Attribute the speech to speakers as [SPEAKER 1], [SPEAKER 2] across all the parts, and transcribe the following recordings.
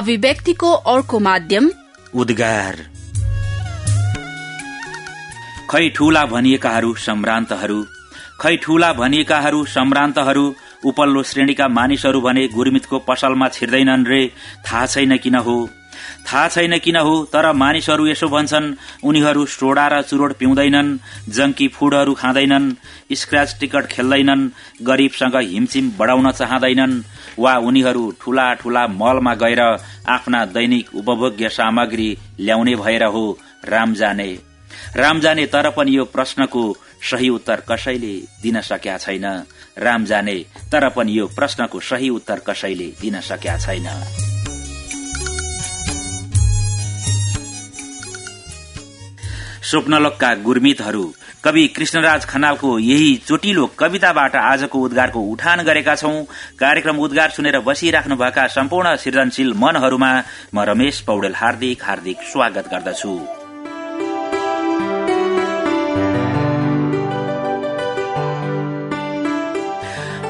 [SPEAKER 1] अभिव्यक्तिको अर्को माध्यम
[SPEAKER 2] उद्गार। खै ठूला भनिएकाहरू सम्रान्तहरू खै ठूला भनिएकाहरू सम्रान्तहरू उपल्लो श्रेणीका मानिसहरू भने गुरमितको पसलमा छिर्दैनन् रे थाहा छैन किन हो? थाहा छैन किन हो तर मानिसहरू यसो भन्छन् उनीहरू सोडा र चुरोट पिउँदैनन् जंकी फूडहरू खाँदैनन् स्क्रैच टिकट खेल्दैनन् गरीबसँग हिमचिम बढ़ाउन चाहँदैनन् वा उनीहरू ठूला ठूला मलमा गएर आफ्ना दैनिक उपभोग्य सामग्री ल्याउने भएर हो राम जाने। राम जाने तर पनि यो प्रश्नको सही उत्तर कसैले दिन सकेका छैन। राम जाने तर पनि यो प्रश्नको सही उत्तर कसैले दिन सकेका छैन। स्वप्नलोकका गुर्मितहरू कवि कृष्णराज खनालको यही चोटिलो कविताबाट आजको उद्गारको उठान गरेका छौं। कार्यक्रम उद्गार सुनेर बसिराख्नुभएका सम्पूर्ण सृजनशील मनहरूमा म रमेश पौडेल हार्दिक हार्दिक स्वागत गर्दछु।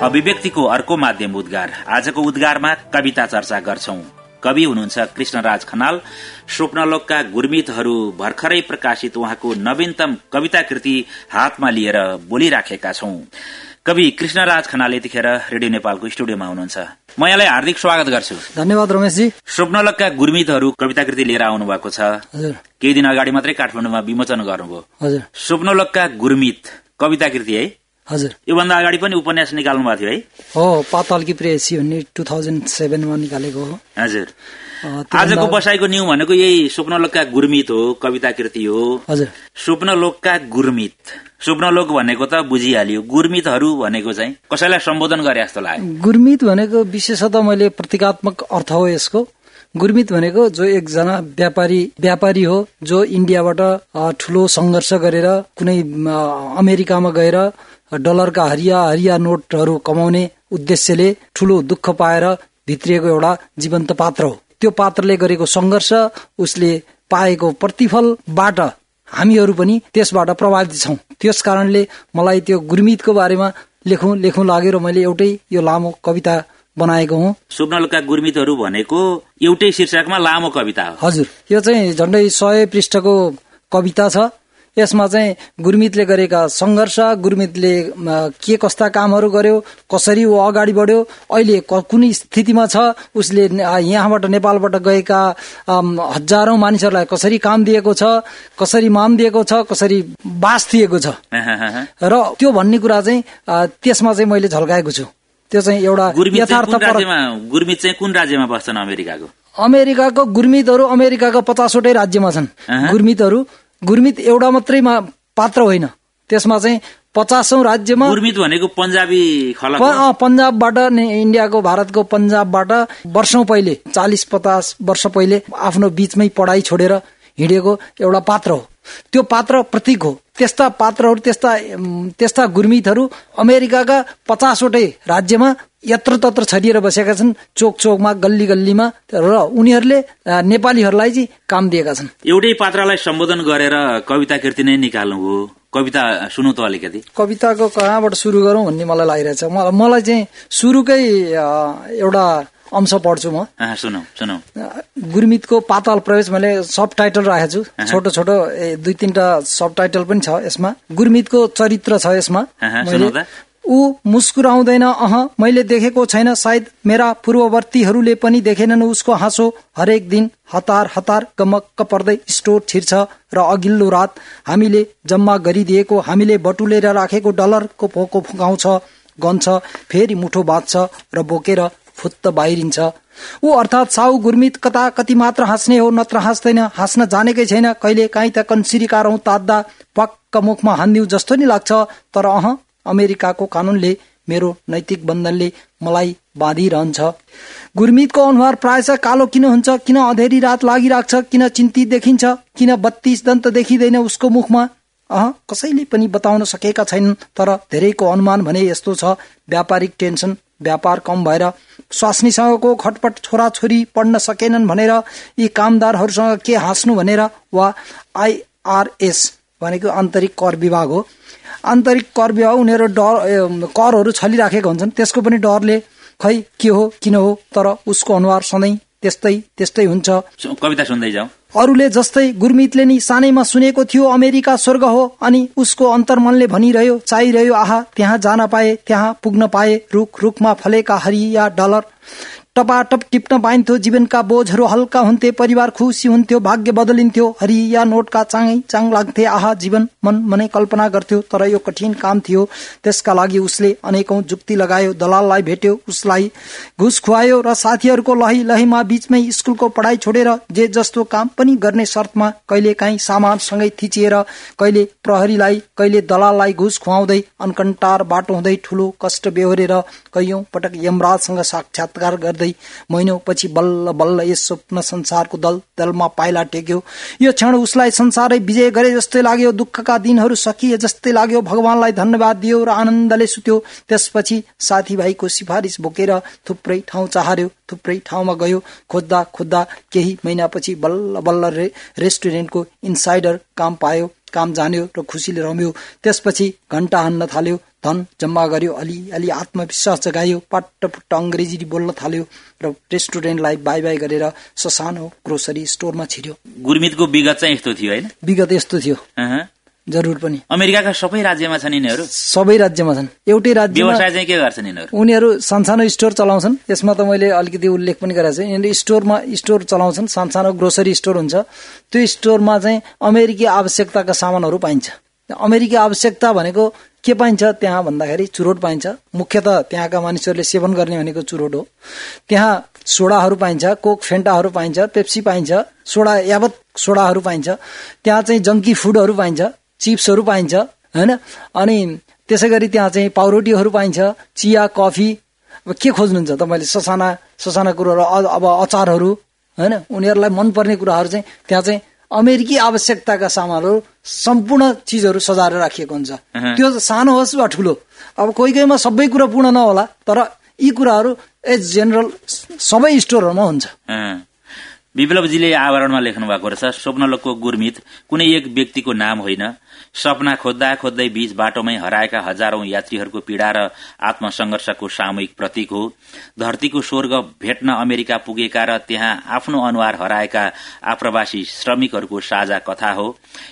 [SPEAKER 2] अभिव्यक्तिको अर्को माध्यम उद्गार। आजको उद्गारमा कविता चर्चा गर्छौं। कवि हुनुहुन्छ कृष्णराज खनाल। स्वप्नलोकका गुर्मितहरू भर्खरै प्रकाशित उहाँको नवीनतम कविता कृति हातमा लिएर बोलिराखेका छौं। कवि कृष्णराज खनाल यतिखेर रेडियो नेपालको स्टुडियोमा हुनुहुन्छ। म यहाँलाई हार्दिक स्वागत गर्छु।
[SPEAKER 3] धन्यवाद रमेशजी।
[SPEAKER 2] स्वप्नलोकका गुर्मितहरू कविता कृति लिएर आउनु भएको छ केही दिन अगाडि मात्रै काठमाडौँमा विमोचन गर्नुभयो। स्वप्नलोकका गुर्मित कविता कृति है।
[SPEAKER 3] हजुर।
[SPEAKER 2] योभन्दा अगाडि पनि उपन्यास निकाल्नु भएको थियो है?
[SPEAKER 3] हो पातालकी प्रेयसी भन्ने टु थाउजन्ड सेभेनमा निकालेको हो।
[SPEAKER 2] हजुर। आजको बसाईको न्यू भनेको यही स्वप्नलोकका गुर्मित हो कविता कृति हो।
[SPEAKER 3] हजुर।
[SPEAKER 2] स्वप्नलोकका गुर्मित। स्वप्नलोक भनेको त बुझिहालियो। गुर्मितहरू भनेको चाहिँ कसैलाई सम्बोधन गरे जस्तो लाग्यो।
[SPEAKER 3] गुर्मित भनेको विशेषतः मैले प्रतीकात्मक अर्थ हो यसको। गुर्मित भनेको जो एकजना व्यापारी व्यापारी हो जो इन्डियाबाट ठुलो संघर्ष गरेर कुनै अमेरिकामा गएर डलरका हरिया हरिया नोटहरू कमाउने उद्देश्यले ठुलो दुःख पाएर भित्रिएको एउटा जीवन्त पात्र हो। त्यो पात्रले गरेको संघर्ष उसले पाएको प्रतिफलबाट हामीहरू पनि त्यसबाट प्रभावित छौं। त्यस कारणले मलाई त्यो गुर्मितको बारेमा लेखौं लेखौं लाग्यो र मैले एउटै यो लामो कविता बनाएको हुँ।
[SPEAKER 2] स्वप्नलोकका गुर्मितहरू भनेको एउटै शीर्षकमा लामो कविता हो।
[SPEAKER 3] हजुर यो चाहिँ झन्डै सय पृष्ठको कविता छ। यसमा चाहिँ गुर्मितले गरेका संघर्ष गुर्मितले के कस्ता कामहरू गर्यो कसरी ऊ अगाडि बढ्यो अहिले कुन स्थितिमा छ उसले यहाँबाट नेपालबाट गएका हजारौं मानिसहरूलाई कसरी काम दिएको छ कसरी मान दिएको छ कसरी बास दिएको छ। र त्यो भन्ने कुरा चाहिँ त्यसमा चाहिँ मैले झल्काएको छु। त्यो चाहिँ एउटा यथार्थ
[SPEAKER 2] गुर्मित चाहिँ कुन राज्यमा बस्छन् अमेरिकाको?
[SPEAKER 3] अमेरिकाको गुर्मितहरू अमेरिकाको पचासवटै राज्यमा छन्। गुर्मितहरू गुर्मित एउटा मात्रै पात्र होइन। त्यसमा चाहिँ पचासौं राज्यमा
[SPEAKER 2] गुर्मित भनेको पन्जाबी
[SPEAKER 3] पन्जाबबाट इन्डियाको भारतको पन्जाबबाट वर्षौं पहिले चालिस पचास वर्ष पहिले आफ्नो बीचमै पढाइ छोडेर हिँडेको एउटा पात्र हो। त्यो पात्र प्रतीक हो। त्यस्ता पात्रहरू त्यस्ता त्यस्ता गुर्मितहरू अमेरिकाका पचासवटै राज्यमा यत्र तत्र छरिएर बसेका छन् चोक चोकमा गल्ली गल्लीमा र उनीहरूले नेपालीहरूलाई चाहिँ काम दिएका छन्।
[SPEAKER 2] एउटै पात्रलाई सम्बोधन गरेर कविता कृति नै निकाल्नु हो कविता सुनौ त अलिकति।
[SPEAKER 3] कविताको कहाँबाट सुरु गरौँ भन्ने मलाई लागिरहेछ। मलाई मलाई चाहिँ सुरुकै एउटा अंश पढ्छु म।
[SPEAKER 2] सुनौ सुनौ।
[SPEAKER 3] गुर्मितको पाताल प्रवेश मैले सब टाइटल राखेको छु। छोटो छोटो दुई तिनवटा सब टाइटल पनि छ यसमा। गुर्मितको चरित्र छ यसमा? ऊ मुस्कुराउँदैन। अह मैले देखेको छैन। सायद मेरा पूर्ववर्तीहरूले पनि देखेनन्। उसको हाँसो हरेक दिन हतार हतार गमक्क पर्दै स्टोर छिर्छ र अघिल्लो रात हामीले जम्मा गरिदिएको हामीले बटुलेर राखेको डलरको पोको फुकाउँछ गन्छ फेरि मुठो बाँध्छ र बोकेर फुत्त बाहिरिन्छ। ऊ अर्थात् साउ गुर्मित कता कति मात्र हाँस्ने हो नत्र हाँस्दैन हाँस्न जानेकै छैन कहिले काहीँ त कन्सिरिकारौं ताद्दा पक्क मुखमा हान्दिउ जस्तो नि लाग्छ। तर अह अमेरिकाको कानूनले मेरो नैतिक बन्धनले मलाई बाँधिरहन्छ। गुर्मितको अनुहार प्रायः कालो किन हुन्छ किन अँधेरी रात लागिराख्छ किन चिन्तित देखिन्छ किन बत्तीस दन्त देखिँदैन उसको मुखमा? अह कसैले पनि बताउन सकेका छैनन् तर धेरैको अनुमान भने यस्तो छ व्यापारिक टेन्सन व्यापार कम भएर स्वास्नीसँगको खटपट छोराछोरी पढ्न सकेनन् भनेर यी कामदारहरूसँग के हाँस्नु भनेर वा आइआरएस भनेको आन्तरिक कर विभाग हो। आन्तरिक कर विभाग उनीहरू डर करहरू छलिराखेका हुन्छन्। त्यसको पनि डरले खै के हो किन हो तर उसको अनुहार सधैँ त्यस्तै त्यस्तै हुन्छ।
[SPEAKER 2] कविता सुन्दै जाउँ
[SPEAKER 3] अरूले जस्तै गुरमितले नि सानैमा सुनेको थियो अमेरिका स्वर्ग हो अनि उसको अन्तर्मनले भनिरह्यो चाहिरह्यो आहा त्यहाँ जान पाए त्यहाँ पुग्न पाए रुख रुखमा फलेका हरिया डलर। टपाटप टिप्न पाइन्थ्यो जीवनका बोझहरू हल्का हुन्थे परिवार खुसी हुन्थ्यो भाग्य बदलिन्थ्यो। हरिया नोटका चाङै चाङ लाग्थे आहा जीवन मन मनै कल्पना गर्थ्यो। तर यो कठिन काम थियो। त्यसका लागि उसले अनेकौं जुक्ति लगायो दलाललाई भेट्यो उसलाई घुस खुवायो र साथीहरूको लही लहीमा बीचमै स्कुलको पढाइ छोडेर जे जस्तो काम पनि गर्ने शर्तमा कहिले काहीँ सामानसँगै थिचिएर कहिले प्रहरीलाई कहिले दलाललाई घुस खुवाउँदै अनकन्टार बाटो हुँदै ठूलो कष्ट बेहोरेर कैयौं पटक यमराजसँग साक्षात्कार गर्दै महिनौपछि बल्ल बल्ल यस स्वप्न संसारको दल दलमा पाइला टेक्यो। यो क्षण उसलाई संसारै विजय गरे जस्तै लाग्यो दुःखका दिनहरू सकिए जस्तै लाग्यो। भगवानलाई धन्यवाद दियो र आनन्दले सुत्यो। त्यसपछि साथीभाइको सिफारिस बोकेर थुप्रै ठाउँ चाहर्यो थुप्रै ठाउँमा गयो। खोज्दा खोज्दा केही महिनापछि बल्ल बल्ल रे, रेस्टुरेन्टको इन्साइडर काम पायो काम जान्यो र खुसीले रम्यो। त्यसपछि घण्टा हान्न थाल्यो। धन जम्मा गर्यो। अलिअलि आत्मविश्वास जगायो। पट्टपुट्ट अङ्ग्रेजी बोल्न थाल्यो र रेस्टुरेन्टलाई बाई बाई गरेर ससानो ग्रोसरी स्टोरमा छिर्यो।
[SPEAKER 2] गुरमितको विगत चाहिँ यस्तो थियो होइन?
[SPEAKER 3] विगत यस्तो थियो। जरुर पनि।
[SPEAKER 2] अमेरिकाका सबै राज्यमा छन् यिनीहरू?
[SPEAKER 3] सबै राज्यमा छन्। एउटै राज्यमा
[SPEAKER 2] व्यवसाय चाहिँ के गर्छन् यिनीहरू?
[SPEAKER 3] उनीहरू सानसानो स्टोर चलाउँछन्। यसमा त मैले अलिकति उल्लेख पनि गरेको छु। यिनीहरू स्टोरमा स्टोर चलाउँछन्। सानसानो ग्रोसरी स्टोर हुन्छ। त्यो स्टोरमा चाहिँ अमेरिकी आवश्यकताका सामानहरू पाइन्छ। अमेरिकी आवश्यकता भनेको के पाइन्छ? त्यहाँ भन्दाखेरि चुरोट पाइन्छ। मुख्यत त्यहाँका मानिसहरूले सेवन गर्ने भनेको चुरोट हो। त्यहाँ सोडाहरू पाइन्छ कोक फेन्टाहरू पाइन्छ पेप्सी पाइन्छ सोडा यावत सोडाहरू पाइन्छ। त्यहाँ चाहिँ जङ्की फुडहरू पाइन्छ चिप्सहरू पाइन्छ होइन? अनि त्यसै गरी त्यहाँ चाहिँ पाउरोटीहरू पाइन्छ चिया कफी। अब के खोज्नुहुन्छ तपाईँले? ससाना ससाना कुरोहरू अब अचारहरू होइन? उनीहरूलाई मनपर्ने कुराहरू चाहिँ त्यहाँ चाहिँ अमेरिकी आवश्यकताका सामानहरू सम्पूर्ण चिजहरू सजाएर राखिएको हुन्छ। त्यो सानो होस् वा ठुलो अब कोही कोहीमा सबै कुरा पूर्ण नहोला तर यी कुराहरू एज जेनरल सबै स्टोरहरूमा हुन्छ।
[SPEAKER 2] विप्लवजीले आवरणमा लेख्नु भएको रहेछ स्वप्नलोकको गुरमित कुनै एक व्यक्तिको नाम होइन सपना खोज्दा खोज्दै बीच बाटोमै हराएका हजारौं यात्रीहरूको पीड़ा र आत्मसंघर्षको सामूहिक प्रतीक हो। धरतीको स्वर्ग भेट्न अमेरिका पुगेका र त्यहाँ आफ्नो अनुहार हराएका आप्रवासी श्रमिकहरूको साझा कथा हो।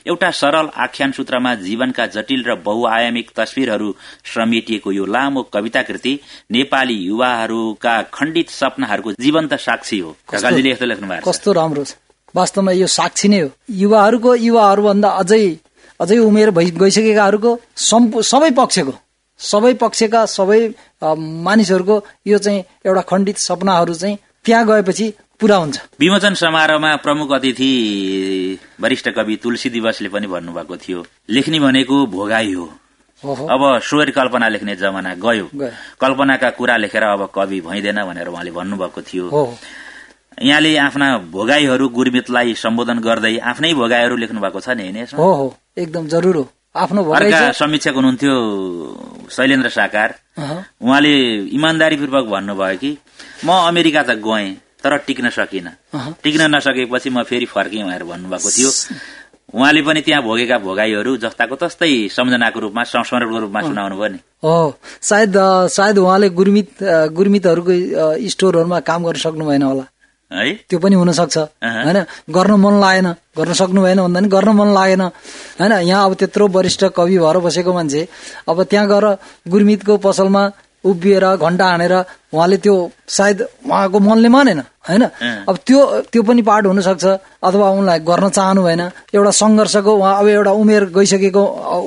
[SPEAKER 2] एउटा सरल आख्यान सूत्रमा जीवनका जटिल र बहुआयामिक तस्विरहरू समेटिएको यो लामो कविता कृति नेपाली युवाहरूका खण्डित सपनाहरूको जीवन्त साक्षी हो।
[SPEAKER 3] कस्तो राम्रो छ? वास्तवमा यो साक्षी नै हो। युवाहरूको युवाहरूभन्दा अझै अझै उमेर भइ गइसकेकाहरूको सम्पू सबै पक्षको सबै पक्षका सबै मानिसहरूको यो चाहिँ एउटा खण्डित सपनाहरू चाहिँ त्यहाँ गएपछि पूरा हुन्छ।
[SPEAKER 2] विमोचन समारोहमा प्रमुख अतिथि वरिष्ठ कवि तुलसी दिवसले पनि भन्नुभएको थियो। लेख्ने भनेको भोगाई हो। अब स्वर कल्पना लेख्ने जमाना गयो। कल्पनाका कुरा लेखेर अब कवि भइँदैन भनेर उहाँले भन्नुभएको थियो। यहाँले आफ्ना भोगाईहरू गुरमितलाई सम्बोधन गर्दै आफ्नै भोगाईहरू लेख्नु भएको छ नि होइन?
[SPEAKER 3] हो हो एकदम जरुर हो। आफ्नो
[SPEAKER 2] समीक्षक हुनुहुन्थ्यो शैलेन्द्र साकार। उहाँले इमान्दारीपूर्वक भन्नुभयो कि म अमेरिका त गएँ तर टिक्न सकिनँ। टिक्न नसकेपछि म फेरि फर्केँ भनेर भन्नुभएको थियो। उहाँले पनि त्यहाँ भोगेका भोगाईहरू जस्ताको तस्तै सम्झनाको रूपमा संस्मरणको रूपमा सुनाउनु भयो नि।
[SPEAKER 3] हो सायद सायद उहाँले गुरमित गुरमितहरूको स्टोरहरूमा काम गर्न सक्नु भएन होला।
[SPEAKER 2] है?
[SPEAKER 3] त्यो पनि हुन सक्छ
[SPEAKER 2] अहँ।
[SPEAKER 3] होइन? गर्न मन लागेन। गर्न सक्नु भएन भन्दा नि गर्न मन लागेन। होइन? यहाँ अब त्यत्रो वरिष्ठ कवि भएर बसेको मान्छे अब त्यहाँ गएर गुरमितको पसलमा उभिएर घण्टा हानेर उहाँले त्यो सायद उहाँको मनले मानेन। होइन? अब त्यो त्यो पनि पार्ट हुन सक्छ अथवा उनलाई गर्न चाहनु भएन। एउटा सङ्घर्षको उहाँ अब एउटा उमेर गइसकेको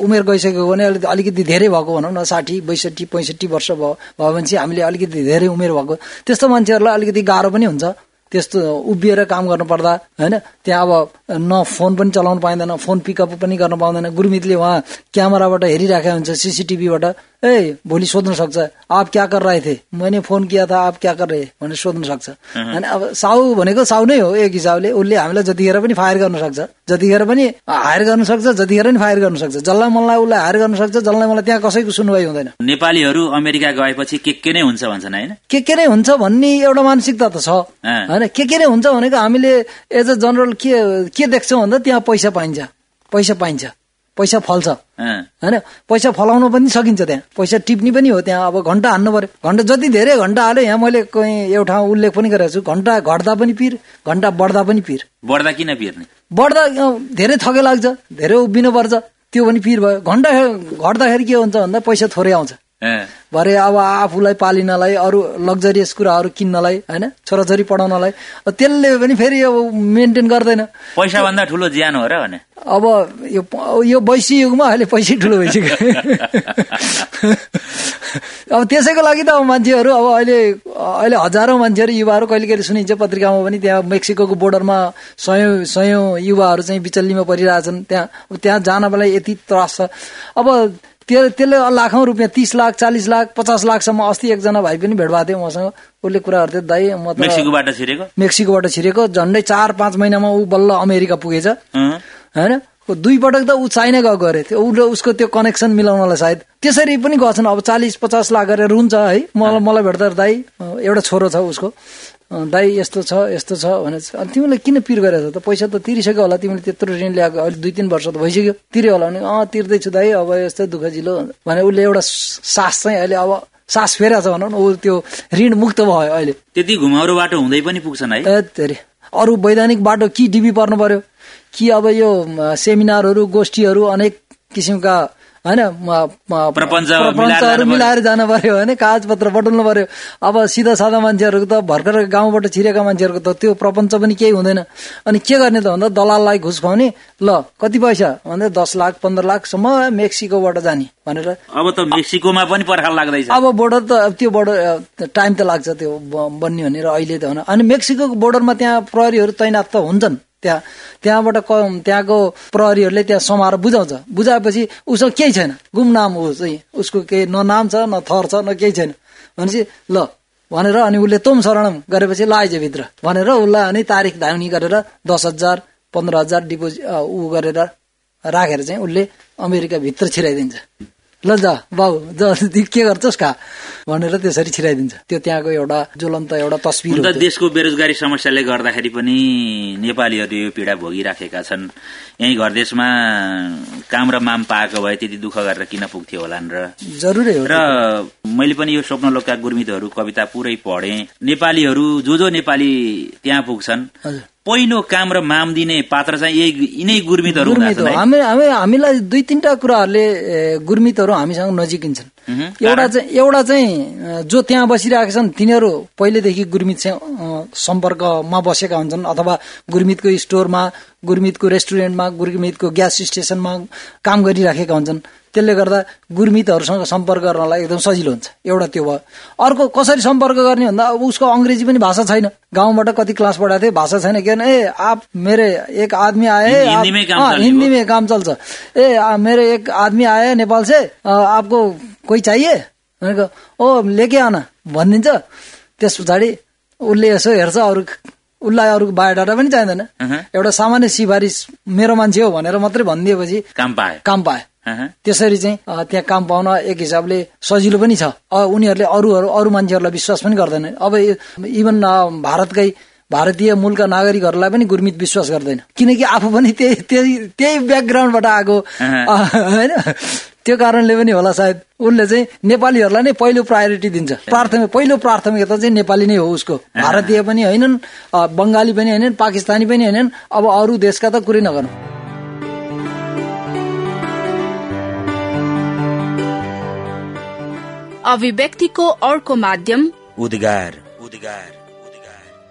[SPEAKER 3] उमेर गइसकेको भने अलिकति अलिकति धेरै भएको भनौँ न साठी बैसठी पैँसठी वर्ष भयो भयो भने चाहिँ हामीले अलिकति धेरै उमेर भएको। त्यस्तो मान्छेहरूलाई अलिकति गाह्रो पनि हुन्छ। त्यस्तो उभिएर काम गर्नु पर्दा होइन त्यहाँ अब न फोन पनि चलाउनु पाइँदैन फोन पिकअप पनि गर्न पाउँदैन। गुरुमितले उहाँ क्यामेराबाट हेरिराखेको हुन्छ सिसिटिभीबाट। ए भोलि सोध्न सक्छ आप क्या कर रहे थे? मैंने फोन किया था आप क्या कर रहे भनेर सोध्न सक्छ होइन अब साउ भनेको साउ नै हो एक हिसाबले। उसले हामीलाई जतिखेर पनि फायर गर्न सक्छ। जतिखेर पनि हायर गर्न सक्छ जतिखेर पनि फायर गर्न सक्छ। जसलाई मनलाई उसलाई हायर गर्न सक्छ जसलाई मलाई त्यहाँ कसैको सुनवाई हुँदैन।
[SPEAKER 2] नेपालीहरू अमेरिका गएपछि के के नै हुन्छ भन्छन् होइन?
[SPEAKER 3] के के नै हुन्छ भन्ने एउटा मानसिकता त छ। होइन के के नै हुन्छ भनेको हामीले एज अ जनरल के के देख्छौँ भन्दा त्यहाँ पैसा पाइन्छ। पैसा पाइन्छ। पैसा फल्छ। होइन? पैसा फलाउन पनि सकिन्छ त्यहाँ। पैसा टिप्ने पनि हो त्यहाँ। अब घन्टा हान्नु पर्यो। घन्टा जति धेरै घन्टा हाल्यो यहाँ मैले कहीँ एउटा उल्लेख पनि गरेको छु। घन्टा घट्दा पनि पिर घन्टा बढ्दा पनि पिर।
[SPEAKER 2] बढ्दा किन पिर्ने?
[SPEAKER 3] बढ्दा धेरै थकै लाग्छ धेरै उभिनु पर्छ। त्यो पनि पिर भयो। घन्टा घट्दाखेरि के हुन्छ भन्दा पैसा थोरै आउँछ। भरे अब आफूलाई पालिनलाई अरू लग्जरियस कुराहरू किन्नलाई होइन? छोराछोरी पढाउनलाई। त्यसले पनि फेरि अब मेन्टेन गर्दैन।
[SPEAKER 2] पैसा भन्दा ठुलो ज्यान हो र भने।
[SPEAKER 3] अब यो यो वैश्य युगमा अहिले पैसै ठुलो भइसक्यो। अब त्यसैको लागि त अब मान्छेहरू अब अहिले अहिले हजारौँ मान्छेहरू युवाहरू कहिले कहिले सुनिन्छ पत्रिकामा पनि त्यहाँ मेक्सिको बोर्डरमा सयौँ सयौँ युवाहरू चाहिँ बिचल्लीमा परिरहेछन्। त्यहाँ अब त्यहाँ जानलाई यति त्रास छ। अब त्यो त्यसले लाखौँ रुपियाँ तिस लाख चालिस लाख पचास लाखसम्म अस्ति एकजना भाइ पनि भेट भएको थियो मसँग उसले कुरा गर्थ्यो दाइ म त
[SPEAKER 2] मेक्सिकोबाट छिरेको?
[SPEAKER 3] मेक्सिकोबाट छिरेको। झन्डै चार पाँच महिनामा ऊ बल्ल अमेरिका पुगेछ। होइन? दुई पटक त ऊ चाइना गएको अरे त्यो ऊ र उसको त्यो कनेक्सन मिलाउनलाई सायद। त्यसरी पनि गछन् अब चालिस पचास लाख गरेर हुन्छ है। मलाई मलाई भेट्दा दाई एउटा छोरो छ उसको। दाई यस्तो छ यस्तो छ भने अनि तिमीलाई किन पिर गरेछ त? पैसा त तिरिसक्यो होला। तिमीले त्यत्रो ऋण ल्याएको अहिले दुई तिन वर्ष त भइसक्यो। तिर्यो होला। भने अँ तिर्दैछु दाई। अब यस्तै दुःख जिलो भने उसले एउटा सास चाहिँ अहिले अब सास फेरेको छ भनौँ न। ऊ त्यो ऋण मुक्त भयो अहिले।
[SPEAKER 2] त्यति घुमाउरो बाटो हुँदै पनि पुग्छन् है
[SPEAKER 3] अरू वैधानिक बाटो कि डिबी पर्नु पर्यो? कि अब यो सेमिनारहरू गोष्ठीहरू अनेक किसिमका होइन म- म-
[SPEAKER 2] प्रपञ्च
[SPEAKER 3] प्रपञ्चहरू
[SPEAKER 2] मिलाएर जानु
[SPEAKER 3] पर्यो होइन कागज पत्र बटुल्नु पर्यो। अब सिधा सादा मान्छेहरूको त भर्खर गाउँबाट छिरेका मान्छेहरूको त त्यो प्रपञ्च पनि केही हुँदैन। अनि के गर्ने त भन्दा दलाललाई घुस खुवाउने ल कति पैसा? भन्दा दस लाख पन्ध्र लाखसम्म मेक्सिकोबाट जाने भनेर।
[SPEAKER 2] अब त मेक्सिकोमा पनि पर्खाल लाग्दैछ।
[SPEAKER 3] अब बोर्डर त त्यो बोर्डर टाइम त लाग्छ त्यो बन्ने भनेर अहिले त होइन। अनि मेक्सिको बोर्डरमा त्यहाँ प्रहरीहरू तैनात त हुन्छन्। त्यहाँ त्यहाँबाट त्यहाँको प्रहरीहरूले त्यहाँ समाएर बुझाउँछ। बुझाएपछि उसँग केही छैन। गुमनाम हो। चाहिँ उसको केही न नाम छ न थर छ न केही छैन। भनेपछि ल भनेर अनि उसले तोम शरणम गरेपछि लाइज भित्र। भनेर उसलाई अनि तारिक धाउनी गरेर दस हजार पन्ध्र हजार डिपोजिट ऊ गरेर राखेर चाहिँ उसले अमेरिका भित्र छिराइदिन्छ। ल जा बाउ के गर्छस् का भनेर त्यसरी छिराइदिन्छ। त्यो त्यहाँको एउटा ज्वलन्त एउटा तस्विर
[SPEAKER 2] देशको बेरोजगारी समस्याले गर्दाखेरि पनि नेपालीहरू यो पीडा भोगिराखेका छन्। यही घर देशमा काम र माम पाएको भए त्यति दुःख गरेर किन पुग्थ्यो होलान् र?
[SPEAKER 3] जरुरै हो।
[SPEAKER 2] र मैले पनि यो स्वप्नलोकका गुर्मितहरू कविता पुरै पढे। नेपालीहरू जो जो नेपाली त्यहाँ पुग्छन् पहिलो काम र माम दिने पात्र चाहिँ यही यिनै गुर्मितहरू
[SPEAKER 3] गुर्मित हामीलाई दुई तिनवटा कुराहरूले गुर्मितहरू हामीसँग नजिकिन्छन्। एउटा चाहिँ एउटा चाहिँ जो त्यहाँ बसिरहेका छन् तिनीहरू पहिलेदेखि गुर्मितसँग अ, सम्पर्कमा बसेका हुन्छन् अथवा गुर्मितको स्टोरमा गुर्मितको रेस्टुरेन्टमा गुर्मितको ग्यास स्टेसनमा काम गरिराखेका हुन्छन्। त्यसले गर्दा गुर्मितहरूसँग सम्पर्क गर्नलाई एकदम सजिलो हुन्छ। एउटा त्यो भयो। अर्को कसरी सम्पर्क गर्ने भन्दा अब उसको अङ्ग्रेजी पनि भाषा छैन। गाउँबाट कति क्लास पढाएको थियो भाषा छैन। के भने ए आप मेरे एक आदमी आए
[SPEAKER 2] हिन्दीमै काम
[SPEAKER 3] चल्छ। ए मेरे एक आदमी आए नेपाल से आपको कोही चाहिए? भनेको ओ लेके आना भनिदिन्छ। त्यस पछाडि उसले यसो हेर्छ अरू उसलाई अरू बायोडाटा पनि चाहिँदैन। एउटा सामान्य सिफारिस मेरो मान्छे हो भनेर मात्रै भनिदिएपछि
[SPEAKER 2] काम पाए
[SPEAKER 3] काम पाए। त्यसरी चाहिँ त्यहाँ काम पाउन एक हिसाबले सजिलो पनि छ। उनीहरूले अरूहरू अरू मान्छेहरूलाई विश्वास पनि गर्दैन। अब इभन भारतकै भारतीय मूलका नागरिकहरूलाई पनि गुर्मित विश्वास गर्दैन। किनकि आफू पनि त्यही त्यही त्यही ब्याकग्राउन्डबाट आएको होइन? त्यो कारणले पनि होला सायद उसले चाहिँ नेपालीहरूलाई नै पहिलो प्रायोरिटी दिन्छ। प्राथमिक पहिलो प्राथमिकता चाहिँ नेपाली नै हो उसको। भारतीय पनि होइनन् बङ्गाली पनि होइनन् पाकिस्तानी पनि होइनन् अब अरू देशका त कुरै नगर्नु
[SPEAKER 1] अभिव्यक्तिको अर्को माध्यम
[SPEAKER 2] उद्गार उद्गार। उद्गार।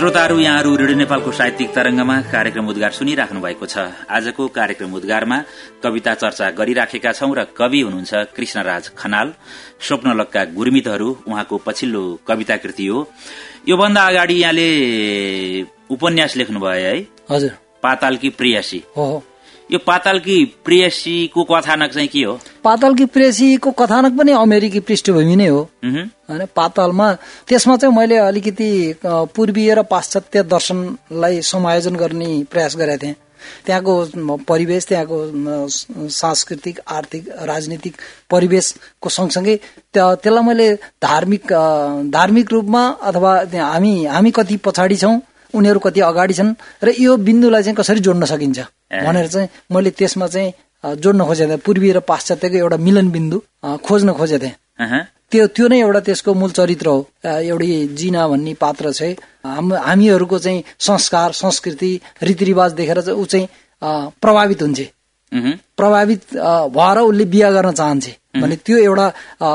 [SPEAKER 2] श्रोताहरू यहाँहरू रेडियो नेपालको साहित्यिक तरंगमा कार्यक्रम उद्गार सुनिराख्नु भएको छ। आजको कार्यक्रम उद्गारमा कविता चर्चा गरिराखेका छौं र कवि हुनुहुन्छ कृष्णराज खनाल। स्वप्नलकका गुर्मितहरू उहाँको पछिल्लो कविता कृति हो। योभन्दा अगाडि यहाँले उपन्यास लेख्नुभयो है।
[SPEAKER 3] हजुर।
[SPEAKER 2] पातालकी प्रियसी?
[SPEAKER 3] हो।
[SPEAKER 2] यो पातालकी प्रियसीको कथानक चाहिँ के हो?
[SPEAKER 3] पातालकी प्रेसीको कथानक पनि अमेरिकी पृष्ठभूमि नै हो। होइन पातालमा त्यसमा चाहिँ मैले अलिकति पूर्वीय र पाश्चात्य दर्शनलाई समायोजन गर्ने प्रयास गरेका थिएँ। त्यहाँको परिवेश त्यहाँको सांस्कृतिक आर्थिक राजनीतिक परिवेशको सँगसँगै त्या- त्यसलाई मैले धार्मिक धार्मिक रूपमा अथवा हामी हामी कति पछाडि छौँ उनीहरू कति अगाडि छन् र यो बिन्दुलाई चाहिँ कसरी जोड्न सकिन्छ। भनेर चाहिँ मैले त्यसमा चाहिँ जोड्न खोजेको थिएँ। पूर्वीय र पाश्चात्यको एउटा मिलन बिन्दु खोज्न खोजेको थिएँ। त्यो त्यो नै एउटा त्यसको मूल चरित्र हो। एउटी जिना भन्ने पात्र चाहिँ हाम हामीहरूको चाहिँ संस्कार संस्कृति रीतिरिवाज देखेर चाहिँ ऊ चाहिँ प्रभावित हुन्छ। प्रभावित भएर उसले बिहा गर्न चाहन्छे। भने त्यो एउटा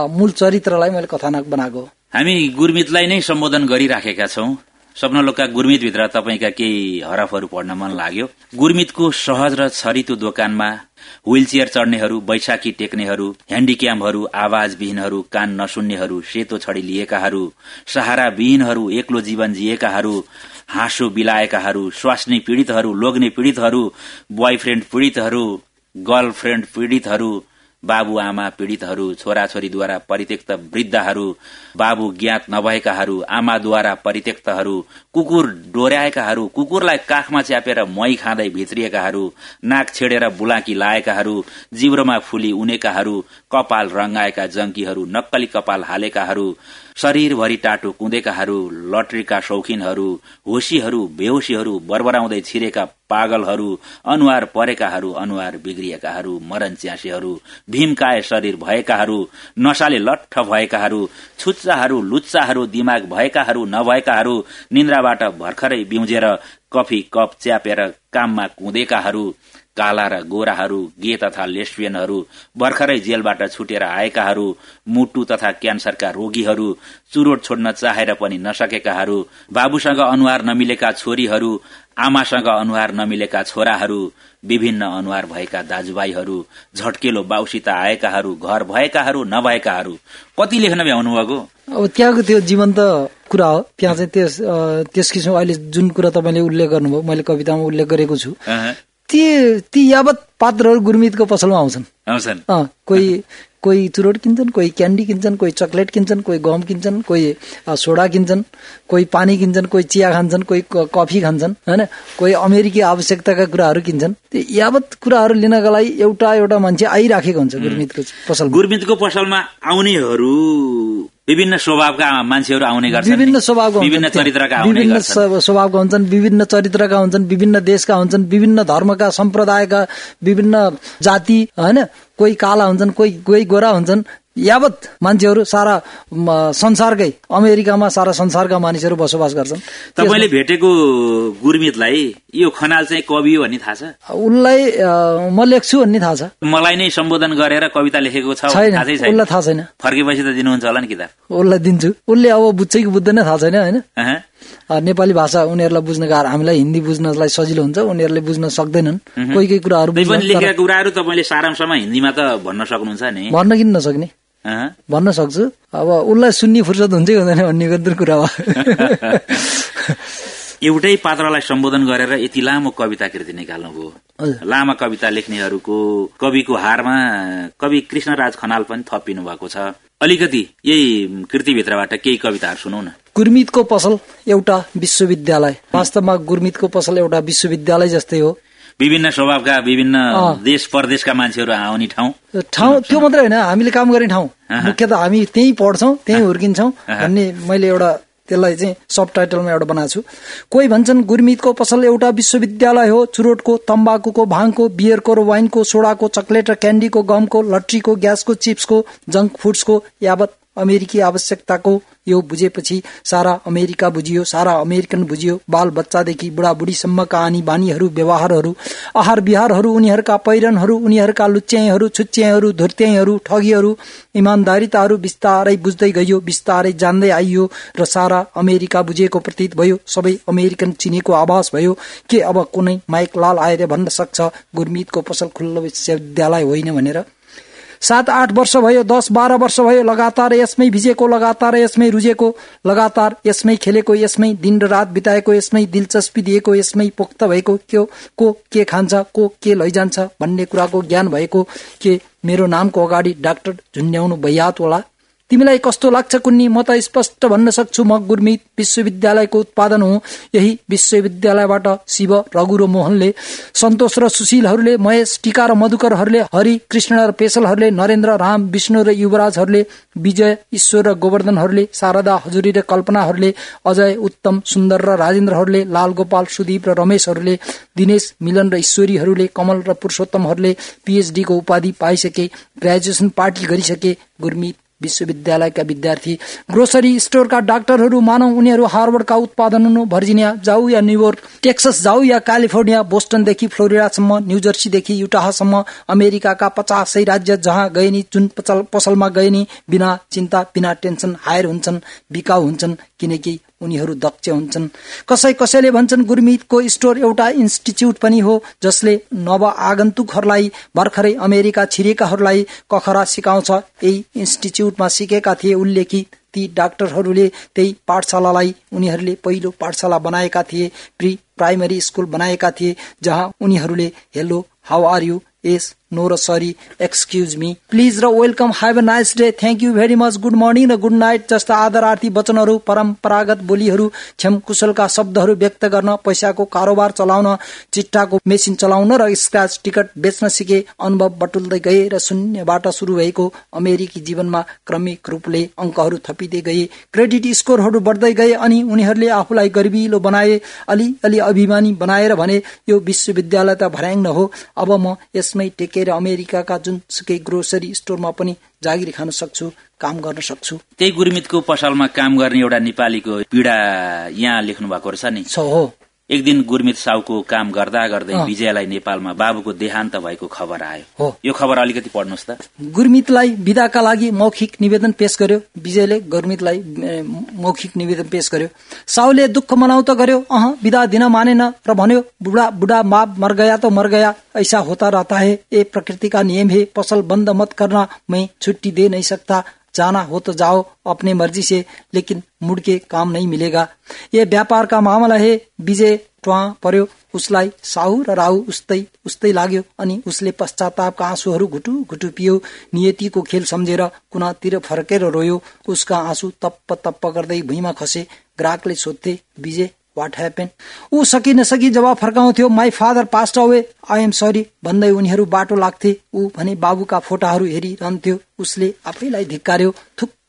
[SPEAKER 3] मूल चरित्रलाई मैले कथानक बनाएको
[SPEAKER 2] हामी गुर्मितलाई नै सम्बोधन गरिराखेका छौं। स्वप्नलोकका गुर्मितभित्र तपाईँका केही हरफहरू पढ्न मन लाग्यो। गुर्मितको सहज र छरितो दोकानमा व्हीलचेयर चढ्नेहरू बैशाखी टेक्नेहरू ह्यान्डिक्यामहरू आवाजविहीनहरू कान नसुन्नेहरू सेतो छडी लिएकाहरू सहारा विहीनहरू एक्लो जीवन जिएकाहरू हाँसो बिलाएकाहरू स्वास्नी पीड़ितहरू लोग्ने पीड़ितहरू बोयफ्रेण्ड पीड़ितहरू गर्लफ्रेण्ड पीड़ितहरू बाबु आमा पीड़ितहरू छोराछोरीद्वारा परित्यक्त वृद्धहरू बाबु ज्ञात नभएकाहरू आमाद्वारा परित्यक्तहरू कुकुर डोर्याएकाहरू कुकुरलाई काखमा च्यापेर मही खाँदै भित्रिएकाहरू नाक छेडेर बुलाकी लाएकाहरू जिब्रोमा फुली उनेकाहरू कपाल रंगाएका जंकीहरू नक्कली कपाल हालेकाहरू शरीरभरि टाटो कुदेकाहरू लटरीका शौखिनहरू होशीहरू बेहोशीहरू बरबराउँदै छिरेका पागलहरू अनुहार परेकाहरू अनुहार बिग्रिएकाहरू मरण च्यासेहरू भीमकाय शरीर भएकाहरू नशाले लट्ठ भएकाहरू छुच्चाहरू लुच्चाहरू दिमाग भएकाहरू नभएकाहरू निन्द्राबाट भर्खरै बिउजेर कफी कप च्यापेर काममा कुदेकाहरू काला र गोराहरू गे तथा लेस्बियनहरू भर्खरै जेलबाट छुटेर आएकाहरू मुटु तथा क्यान्सरका रोगीहरू चुरोट छोड्न चाहेर पनि नसकेकाहरू बाबुसँग अनुहार नमिलेका छोरीहरू आमासँग अनुहार नमिलेका छोराहरू विभिन्न अनुहार भएका दाजुभाइहरू झट्केलो बाउसित आएकाहरू घर भएकाहरू नभएकाहरू। कति लेख्न भ्याउनु भएको
[SPEAKER 3] अब त्यहाँको त्यो जीवन्त कुरा हो। त्यहाँ चाहिँ त्यस त्यस किसिमको अहिले जुन कुरा तपाईँले उल्लेख गर्नुभयो मैले कवितामा उल्लेख गरेको छु। ती ती यावत पात्रहरू गुरमितको पसलमा आउँछन्।
[SPEAKER 2] आउँछन्।
[SPEAKER 3] कोही कोही चुरोट किन्छन् कोही क्यान्डी किन्छन् कोही चक्लेट किन्छन् कोही गम किन्छन् कोही सोडा किन्छन् कोही पानी किन्छन् कोही चिया खान्छन् कोही कफी खान्छन् होइन? कोही अमेरिकी आवश्यकताका कुराहरू किन्छन्। त्यो यावत कुराहरू लिनका लागि एउटा एउटा मान्छे आइराखेको हुन्छ गुरमितको पसलमा।
[SPEAKER 2] गुरमितको पसलमा आउनेहरू विभिन्न स्वभावका मान्छेहरू आउने गर्छन्
[SPEAKER 3] विभिन्न स्वभावका
[SPEAKER 2] विभिन्न। चरित्रका
[SPEAKER 3] विभिन्न स्वभावका हुन्छन् विभिन्न चरित्रका हुन्छन् विभिन्न देशका हुन्छन् विभिन्न धर्मका सम्प्रदायका विभिन्न जाति होइन? कोही काला हुन्छन् कोही कोही गोरा हुन्छन्। यावत मान्छेहरू सारा संसारकै अमेरिकामा सारा संसारका मानिसहरू बसोबास गर्छन्।
[SPEAKER 2] तपाईँले भेटेको गुरमितलाई यो खनाल चाहिँ कवि हो भन्ने थाहा छ?
[SPEAKER 3] उसलाई अ, म लेख्छु भन्ने थाहा छ।
[SPEAKER 2] मलाई नै सम्बोधन गरेर कविता लेखेको छ
[SPEAKER 3] छैन उसलाई थाहा छैन।
[SPEAKER 2] फर्केपछि त दिनुहुन्छ होला नि किताब।
[SPEAKER 3] उसलाई दिन्छु। उसले अब बुझ्छ कि बुझ्दैन थाहा छैन होइन? नेपाली भाषा उनीहरूलाई बुझ्न गाह्रो। हामीलाई हिन्दी बुझ्नलाई सजिलो हुन्छ उनीहरूले बुझ्न सक्दैनन्। कोही कोही कुराहरू
[SPEAKER 2] लेखेका कुराहरू तपाईँले सारांशमा हिन्दीमा त भन्न सक्नुहुन्छ नि।
[SPEAKER 3] भन्न किन नसक्ने। भन्न सक्छु। अब उसलाई सुन्ने फुर्सद हुन्छ कि हुँदैन भन्ने कुरा हो।
[SPEAKER 2] एउटै पात्रलाई सम्बोधन गरेर यति लामो कविता कृति निकाल्नुभयो। लामा कविता लेख्नेहरूको कविको हारमा कवि कृष्णराज खनाल पनि थपिनु भएको छ। अलिकति यही कृतिभित्रबाट केही कविताहरू सुनौ न।
[SPEAKER 3] गुरमितको पसल एउटा विश्वविद्यालय। वास्तवमा गुरमितको पसल एउटा विश्वविद्यालय जस्तै हो।
[SPEAKER 2] विभिन्न स्वभावका विभिन्न। देश परदेशका मान्छेहरू आउने ठाउँ।
[SPEAKER 3] ठाउँ त्यो मात्रै होइन हामीले काम गर्ने ठाउँ। मुख्य त हामी त्यहीँ पढ्छौँ त्यहीँ हुर्किन्छौँ भन्ने मैले एउटा त्यसलाई चाहिँ सब टाइटलमा एउटा बनाएको छु। कोही भन्छन् गुरमितको पसल एउटा विश्वविद्यालय हो चुरोटको तम्बाकुको भाङको बियरको र वाइनको सोडाको चक्लेट र क्यान्डीको गमको लट्रीको ग्यासको चिप्सको जङ्क फुड्सको यावत अमेरिकी आवश्यकताको यो बुझेपछि सारा अमेरिका बुझियो सारा अमेरिकन बुझियो बाल बच्चादेखि बुढाबुढीसम्मका आनी बानीहरू व्यवहारहरू आहार विहारहरू उनीहरूका पहिरनहरू उनीहरूका लुच्याईहरू छुच्याईहरू धुर्त्याईहरू ठगीहरू इमान्दारिताहरू बिस्तारै बुझ्दै गइयो बिस्तारै जान्दै आइयो र सारा अमेरिका बुझेको प्रतीत भयो सबै अमेरिकन चिनेको आभास भयो के अब कुनै माइक लाल आएर भन्न सक्छ गुरमितको पसल खुल्लो विश्वविद्यालय होइन भनेर। सात आठ वर्ष भयो दस बाह्र वर्ष भयो लगातार यसमै भिजेको लगातार यसमै रुझेको लगातार यसमै खेलेको यसमै दिन र रात बिताएको यसमै दिलचस्पी दिएको यसमै पोख्त भएको के को के खान्छ को के लैजान्छ भन्ने कुराको ज्ञान भएको के मेरो नामको अगाडि डाक्टर झुन्ड्याउनु भइहात होला तिमीलाई कस्तो लाग्छ कुन्नी? म त स्पष्ट भन्न सक्छु म गुरमित विश्वविद्यालयको उत्पादन हो। यही विश्वविद्यालयबाट शिव रघु र मोहनले सन्तोष र सुशीलहरूले महेश टीका र मधुकरहरूले हरि कृष्ण र पेशलहरूले नरेन्द्र राम विष्णु र युवराजहरूले विजय ईश्वर र गोवर्धनहरूले शारदा हजुरी र कल्पनाहरूले अजय उत्तम सुन्दर र राजेन्द्रहरूले लाल गोपाल सुदीप र रमेशहरूले दिनेश मिलन र ईश्वरीहरूले कमल र पुरूषोत्तमहरूले पीएचडीको उपाधि पाइसके ग्रेजुएसन पार्टी गरिसके गुरमित। विश्वविद्यालयका विद्यार्थी ग्रोसरी स्टोरका डाक्टरहरू मानौ उनीहरू हार्वर्डका उत्पादन हुनु भर्जिनिया जाऊ या न्युयोर्क टेक्सस जाऊ या क्यालिफोर्निया बोस्टनदेखि फ्लोरिडासम्म न्युजर्सीदेखि युटाहसम्म अमेरिकाका पचासै राज्य जहाँ गए नि जुन पसलमा गए नि बिना चिन्ता बिना टेन्सन हायर हुन्छन् बिकाउ हुन्छन् किनकि उनीहरू दक्ष हुन्छन्। कसै कसैले भन्छन् गुरमितको स्टोर एउटा इन्स्टिच्युट पनि हो जसले नव आगन्तुकहरूलाई भर्खरै अमेरिका छिरेकाहरूलाई कखरा सिकाउँछ। यही इन्स्टिच्युटमा सिकेका थिए उल्लेखित ती डाक्टरहरूले। त्यही पाठशालालाई उनीहरूले पहिलो पाठशाला बनाएका थिए प्री प्राइमरी स्कुल बनाएका थिए जहाँ उनीहरूले hello how are you? Yes no र सरी एक्सक्युज मी प्लिज र welcome have a nice day thank you very much good morning र गुड नाइट जस्ता आदरार्थी वचनहरू परम्परागत बोलीहरू क्षम कुशलका शब्दहरू व्यक्त गर्न पैसाको कारोबार चलाउन चिट्टाको मेसिन चलाउन र स्क्राच टिकट बेच्न सिके अनुभव बटुल्दै गए र शून्यबाट शुरू भएको अमेरिकी जीवनमा क्रमिक रूपले अङ्कहरू थपिँदै गए क्रेडिट स्कोरहरू बढ्दै गए अनि उनीहरूले आफूलाई गर्विलो बनाए अलि अलि अभिमानी बनाएर भने यो विश्वविद्यालय त भर्याङ हो अब म यसमै टेके र अमेरिकाका जुनसुकै ग्रोसरी स्टोरमा पनि जागिर खान सक्छु काम गर्न सक्छु।
[SPEAKER 2] त्यही गुरमितको पसलमा काम गर्ने एउटा नेपालीको पीडा यहाँ लेख्नु भएको रहेछ नि।
[SPEAKER 3] हो।
[SPEAKER 2] एक दिन गुरमित साउको काम गर्दा गर्दै विजयलाई नेपालमा बाबुको देहान्त भएको खबर आयो। यो खबर अलिकति पढ्नुहोस् त।
[SPEAKER 3] गुरमितलाई विदाका लागि मौखिक निवेदन पेश गर्यो। विजयले गुरमितलाई मौखिक निवेदन पेश गर्यो। साउले दुःख मनाउ त गर्यो। अह विदा दिन मानेन र भन्यो बुढा बुढा माप मर गया त मर गया ऐसा होता रहता है। ए प्रकृति का नियम है पसल बंद मत करना मैं छुट्टी दे नहीं सकता। जाना हो तो जाओ अपने मर्जी से लेकिन मुड़ के काम नहीं मिलेगा। ये व्यापार का मामला है। विजय ट्वा पर्यो। उसलाई साहु र राहु उस्तै उस्तै लाग्यो अनि उसले पश्चातापका आँसुहरू घुटु घुटु पियो। नियतिको खेल सम्झेर कुनातिर फर्केर रोयो। उसका आँसु तप्प तप्प गर्दै भुइँमा खसे। ग्राहकले सोध्थे विजय वाट ह्यापेन ऊ सकि नसकी जवाब फर्काउँथ्यो my father passed away I am sorry भन्दै उनीहरू बाटो लाग्थे। ऊ भने बाबुका फोटाहरू हेरिरहन्थ्यो। उसले आफैलाई धिक्कार्यो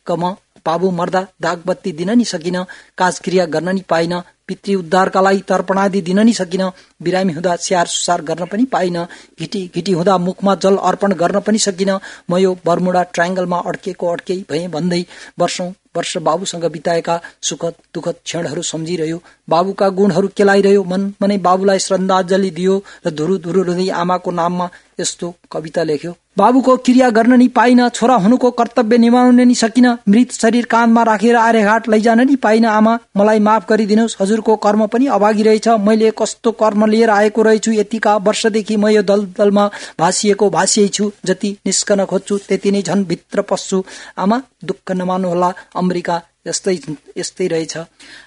[SPEAKER 3] म बाबु मर्दा दागबत्ती दिन नि सकिन काजक्रिया गर्न नि पाइन पितृ उद्धारका लागि तर्पणादि दिन नि सकिन बिरामी हुँदा स्याहार सुसार गर्न पनि पाइन घिटी घिटी हुँदा मुखमा जल अर्पण गर्न पनि सकिन म यो बर्मुडा ट्रायङ्गलमा अड्केको अड्के भए भन्दै वर्षौं वर्ष बाबुसँग बिताएका सुखद दुखद क्षणहरू सम्झिरह्यो। बाबुका गुणहरू केलाइरह्यो। मन मनै बाबुलाई श्रद्धाञ्जली दियो र धुरु धुरु रुँदै आमाको नाममा यस्तो कविता लेख्यो। बाबुको क्रिया गर्न नि पाइन छोरा हुनुको कर्तव्य निभाउन नि सकिन मृत शरीर काँधमा राखेर आर्यघाट लैजान नि पाइन आमा मलाई माफ गरिदिनुहोस् हजुरको कर्म पनि अभागी रहेछ मैले कस्तो कर्म लिएर आएको रहेछु यतिका वर्षदेखि म यो दलदलमा भाँसिएको भाँसिए छु जति निस्कन खोज्छु त्यति नै झन भित्र पस्छु आमा दुःख नमान्नुहोला अमेरिका यस्तै यस्तै रहेछ।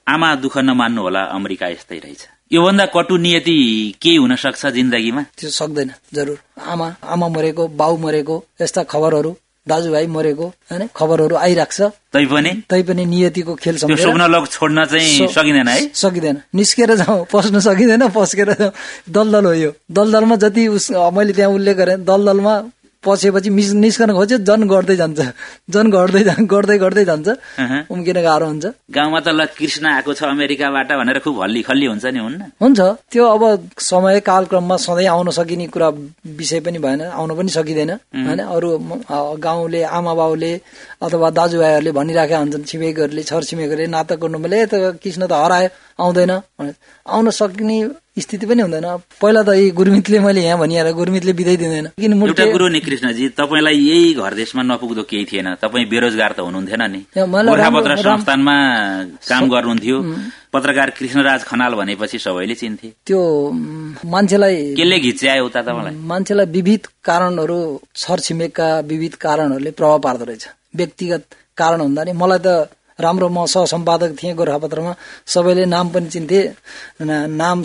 [SPEAKER 2] आमा दुःख नमान्नुहोला अमेरिका यस्तै रहेछ। योभन्दा कटु नियति केही हुन सक्छ जिन्दगीमा?
[SPEAKER 3] त्यो सक्दैन जरुर। आमा आमा मरेको बाउ मरेको यस्ता खबरहरू दाजुभाइ मरेको होइन? खबरहरू आइराख्छ।
[SPEAKER 2] तैपनि?
[SPEAKER 3] तैपनि नियतिको खेल
[SPEAKER 2] छोड्न चाहिँ सकिँदैन है?
[SPEAKER 3] सकिँदैन। निस्केर जाउँ पस्न सकिँदैन पस्केर जाउँ। दलदल हो यो। दलदलमा जति उस मैले त्यहाँ उल्लेख गरेँ दलदलमा पसेपछि मिस निस्कन खोज्यो जन गर्दै जान्छ। जन जा- गर्दै गर्दै जान्छ। उम्किन गाह्रो हुन्छ।
[SPEAKER 2] गाउँमा त ल कृष्ण आएको छ अमेरिकाबाट भनेर खुब हल्ली खल्ली हुन्छ नि हुन्न?
[SPEAKER 3] हुन्छ। त्यो अब समय कालक्रममा सधैँ आउन सकिने कुरा विषय पनि भएन आउन पनि सकिँदैन। होइन अरू गाउँले आमा बाउले अथवा दाजुभाइहरूले भनिराखेका हुन्छन् छिमेकीहरूले छर छिमेकीहरूले नाता "ए, त कृष्ण त हरायो आउँदैन। आउन सक्ने स्थिति पनि हुँदैन। पहिला त यी गुरुमितले मैले यहाँ भनिहालेँ गुरुमितले बिदाइ दिँदैन। किन
[SPEAKER 2] एउटा कुरो नि कृष्णजी तपाईँलाई यही घर देशमा नपुग्दो केही थिएन। तपाईँ बेरोजगार त हुनुहुन्थेन नि। गोर्खापत्र संस्थानमा काम गर्नुहुन्थ्यो। पत्रकार कृष्णराज खनाल भनेपछि सबैले चिन्थे।
[SPEAKER 3] त्यो मान्छेलाई
[SPEAKER 2] केले घिच्यायो उता तपाईँलाई?
[SPEAKER 3] मान्छेलाई विविध कारणहरू छरछिमेकका विविध कारणहरूले प्रभाव पार्दो रहेछ। व्यक्तिगत कारण हुँदा नि। मलाई त राम्रो म सहसम्पादक थिएँ गोर्खापत्रमा। सबैले नाम पनि चिन्थे। नाम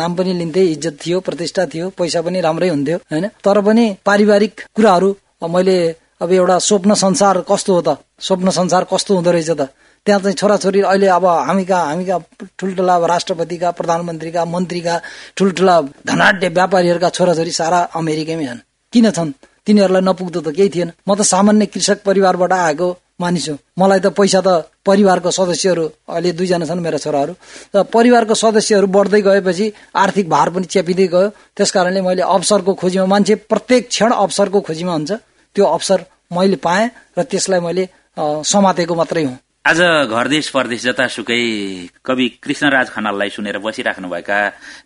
[SPEAKER 3] नाम पनि लिन्थे इज्जत थियो प्रतिष्ठा थियो पैसा पनि राम्रै हुन्थ्यो होइन? तर पनि पारिवारिक कुराहरू मैले अब एउटा स्वप्न संसार कस्तो हो त? स्वप्न संसार कस्तो हुँदो रहेछ त? त्यहाँ चाहिँ छोराछोरी अहिले अब हामीका हामीका ठुल्ठुला राष्ट्रपतिका प्रधानमन्त्रीका मन्त्रीका ठुल्ठुला धनाढ्य व्यापारीहरूका छोराछोरी सारा अमेरिकैमै छन्। किन छन्? तिनीहरूलाई नपुग्दो त केही थिएन। म त सामान्य कृषक परिवारबाट आएको मानिस। हो मलाई त पैसा त परिवारको सदस्यहरू अहिले दुईजना छन् मेरा छोराहरू र परिवारको सदस्यहरू बढ्दै गएपछि आर्थिक भार पनि च्यापिँदै गयो। त्यस कारणले मैले अवसरको खोजीमा मान्छे प्रत्येक क्षण अवसरको खोजीमा हुन्छ। त्यो अवसर मैले पाएँ र त्यसलाई मैले समातेको मात्रै हुँ।
[SPEAKER 2] आज घर देश परदेश जतासुकै कवि कृष्णराज खनाललाई सुनेर बसिराख्नुभएका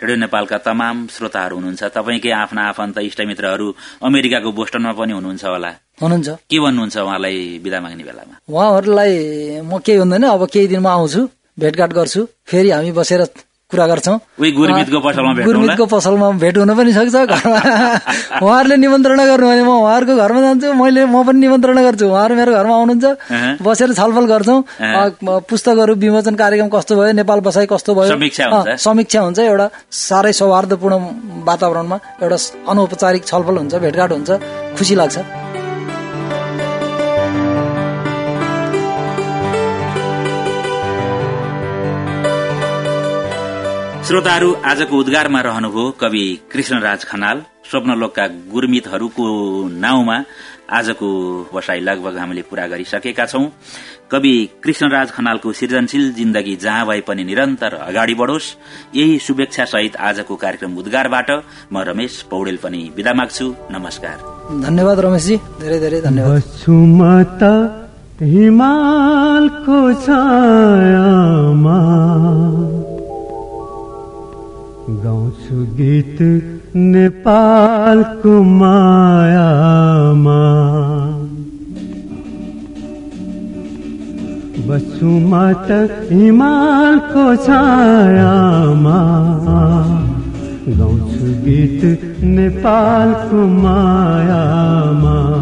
[SPEAKER 2] रेडियो नेपालका तमाम श्रोताहरू हुनुहुन्छ। तपाईँकै आफ्ना आफन्त इष्टमित्रहरू अमेरिकाको बोस्टनमा पनि हुनुहुन्छ होला?
[SPEAKER 3] हुनुहुन्छ।
[SPEAKER 2] के भन्नुहुन्छ उहाँलाई विदा माग्ने बेलामा?
[SPEAKER 3] उहाँहरूलाई म केही हुँदैन अब केही दिनमा आउँछु भेटघाट गर्छु फेरि हामी बसेर कुरा गर्छौँ।
[SPEAKER 2] गुरमितको पसलमा
[SPEAKER 3] भेट हुन पनि सक्छ। घरमा उहाँहरूले निमन्त्रण गर्नु भने म उहाँहरूको घरमा जान्छु मैले म पनि निमन्त्रण गर्छु। उहाँहरू मेरो घरमा आउनुहुन्छ। बसेर छलफल गर्छौँ। पुस्तकहरू विमोचन कार्यक्रम कस्तो भयो नेपाल बसाई कस्तो भयो?
[SPEAKER 2] समीक्षा हुन्छ।
[SPEAKER 3] एउटा साह्रै सौहार्दपूर्ण वातावरणमा एउटा अनौपचारिक छलफल हुन्छ भेटघाट हुन्छ। खुसी लाग्छ।
[SPEAKER 2] श्रोताहरू आजको उद्गारमा रहनुभयो कवि कृष्णराज खनाल स्वप्नलोकका गुरमितहरूको नाउँमा आजको बसाई लगभग हामीले पूरा गरिसकेका छौं। कवि कृष्णराज खनालको सृजनशील जिन्दगी जहाँ भए पनि निरन्तर अगाडि बढोस् यही शुभेच्छा सहित आजको कार्यक्रम उद्गारबाट म रमेश पौडेल पनि विदा माग्छु। नमस्कार।
[SPEAKER 3] धन्यवाद रमेशजी। धेरै धेरै धन्यवाद।
[SPEAKER 4] बस्छु म त हिमालको छायामा। गाउँछु गीत नेपालको मायामा। बस्छु म त हिमालको छायामा। गाउँछु गीत नेपालको मायामा।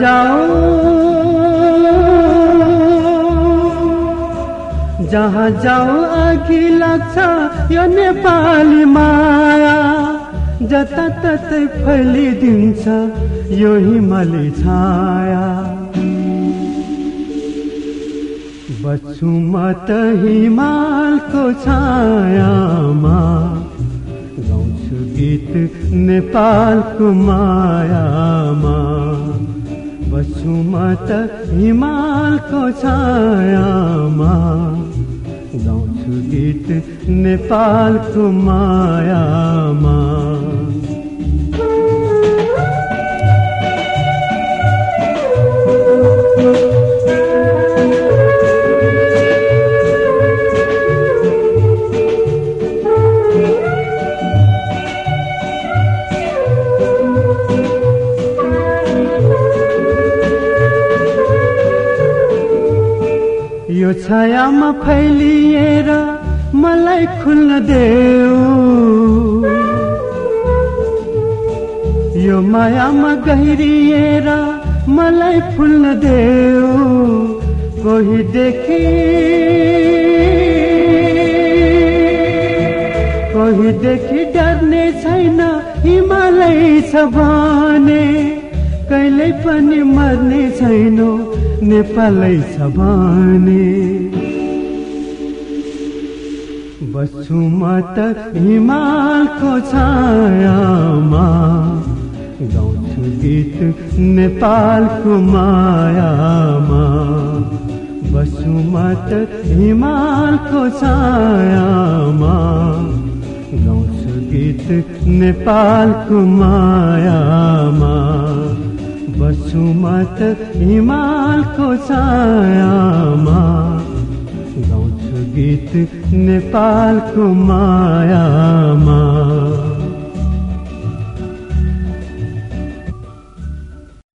[SPEAKER 4] जाओ। जहाँ जाओ अघि लाग्छ यो नेपाली माया। जता ततै फैलिदिन्छ यो हिमाली छाया। बच्छु म त हिमालको छायामा। गाउँछु गीत नेपालको मायामा। बच्छु म त हिमालको छायामा गाउँछु गीत नेपालको मायामा। यो छायामा फैलिएर मलाई खुल्न देऊ। यो मायामा गहिरिएर मलाई फुल्न देऊ। कोही देखि कोही देखि डर्ने छैन हिमालय छ भने। कहिल्यै पनि मर्ने छैन नेपालै छ भने बस्छु म त छायामा गाउँछु गीत नेपालको मायामा बस्छु म। त हिमालको छायामा गाउँछु गीत नेपालको मायामा बस्छु म त हिमालको छायामा गाउँछु गीत नेपालको मायामा